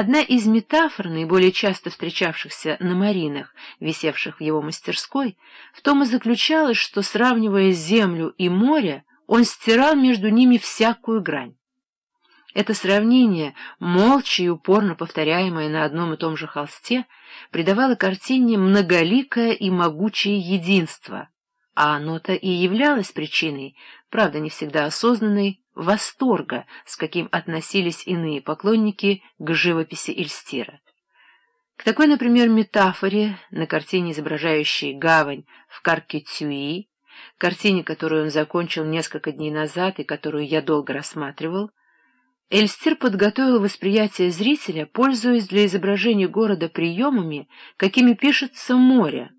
Одна из метафор, наиболее часто встречавшихся на маринах, висевших в его мастерской, в том и заключалась, что, сравнивая землю и море, он стирал между ними всякую грань. Это сравнение, молча и упорно повторяемое на одном и том же холсте, придавало картине многоликое и могучее единство, а оно-то и являлось причиной, правда не всегда осознанной, восторга, с каким относились иные поклонники к живописи Ильстира. К такой, например, метафоре на картине, изображающей гавань в Каркетюи, картине, которую он закончил несколько дней назад и которую я долго рассматривал, Эльстир подготовил восприятие зрителя, пользуясь для изображения города приемами, какими пишется море,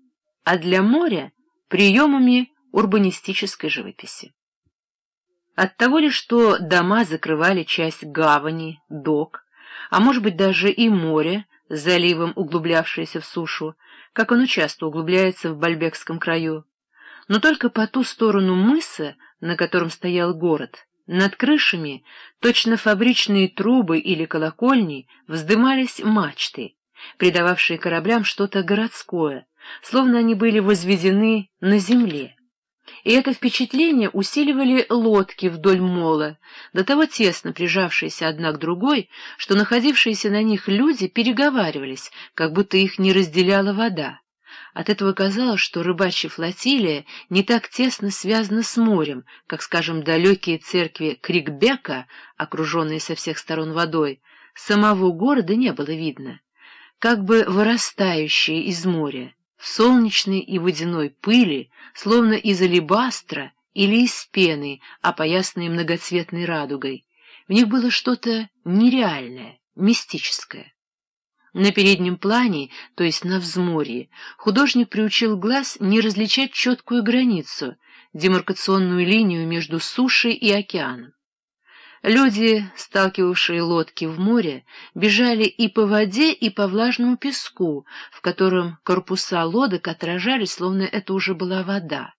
а для моря — приемами урбанистической живописи. От того ли, что дома закрывали часть гавани, док, а может быть даже и море, заливом углублявшееся в сушу, как оно часто углубляется в Бальбекском краю. Но только по ту сторону мыса, на котором стоял город, над крышами, точно фабричные трубы или колокольни, вздымались мачты, придававшие кораблям что-то городское, словно они были возведены на земле и это впечатление усиливали лодки вдоль мола, до того тесно прижавшиеся одна к другой, что находившиеся на них люди переговаривались, как будто их не разделяла вода. От этого казалось, что рыбачья флотилия не так тесно связана с морем, как, скажем, далекие церкви Крикбека, окруженные со всех сторон водой, самого города не было видно, как бы вырастающие из моря в солнечной и водяной пыли, словно из алебастра или из пены, опоясанной многоцветной радугой. В них было что-то нереальное, мистическое. На переднем плане, то есть на взморье, художник приучил глаз не различать четкую границу, демаркационную линию между сушей и океаном. Люди, сталкивавшие лодки в море, бежали и по воде, и по влажному песку, в котором корпуса лодок отражались, словно это уже была вода.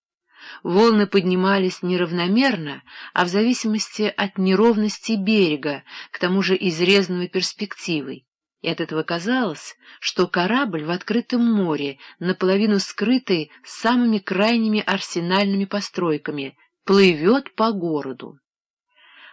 Волны поднимались неравномерно, а в зависимости от неровности берега, к тому же изрезанного перспективой. И от этого казалось, что корабль в открытом море, наполовину скрытый самыми крайними арсенальными постройками, плывет по городу.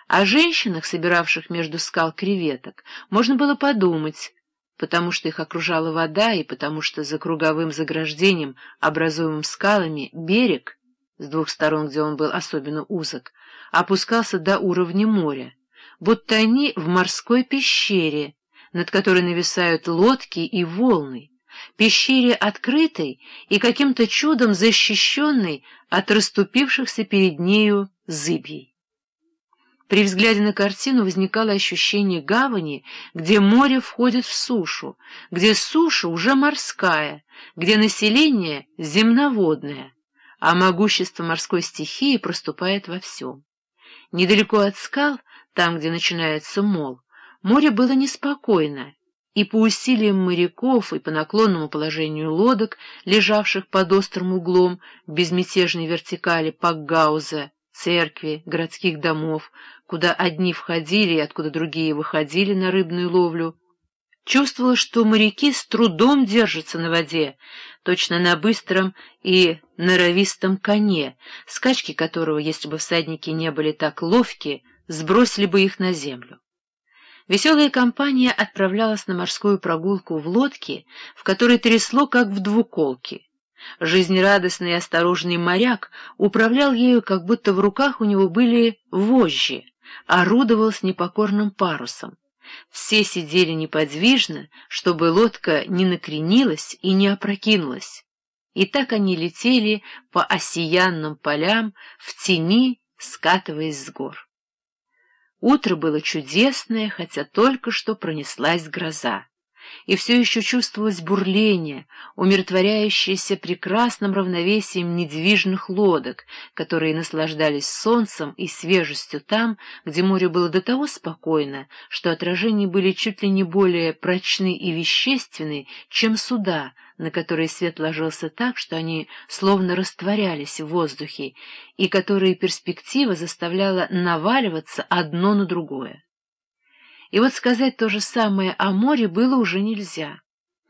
О женщинах, собиравших между скал креветок, можно было подумать, потому что их окружала вода и потому что за круговым заграждением, образуемым скалами, берег, с двух сторон, где он был особенно узок, опускался до уровня моря, будто они в морской пещере, над которой нависают лодки и волны, пещере открытой и каким-то чудом защищенной от расступившихся перед нею зыбьей. При взгляде на картину возникало ощущение гавани, где море входит в сушу, где суша уже морская, где население земноводное, а могущество морской стихии проступает во всем. Недалеко от скал, там, где начинается мол, море было неспокойно, и по усилиям моряков и по наклонному положению лодок, лежавших под острым углом безмятежной вертикали Пакгауза, церкви, городских домов, куда одни входили и откуда другие выходили на рыбную ловлю, чувствовала, что моряки с трудом держатся на воде, точно на быстром и норовистом коне, скачки которого, если бы всадники не были так ловки, сбросили бы их на землю. Веселая компания отправлялась на морскую прогулку в лодке, в которой трясло, как в двуколке. Жизнерадостный и осторожный моряк управлял ею, как будто в руках у него были вожжи, орудовал с непокорным парусом. Все сидели неподвижно, чтобы лодка не накренилась и не опрокинулась. И так они летели по осиянным полям в тени, скатываясь с гор. Утро было чудесное, хотя только что пронеслась гроза и все еще чувствовалось бурление, умиротворяющееся прекрасным равновесием недвижных лодок, которые наслаждались солнцем и свежестью там, где море было до того спокойно, что отражения были чуть ли не более прочны и вещественны, чем суда, на которые свет ложился так, что они словно растворялись в воздухе, и которые перспектива заставляла наваливаться одно на другое. И вот сказать то же самое о море было уже нельзя.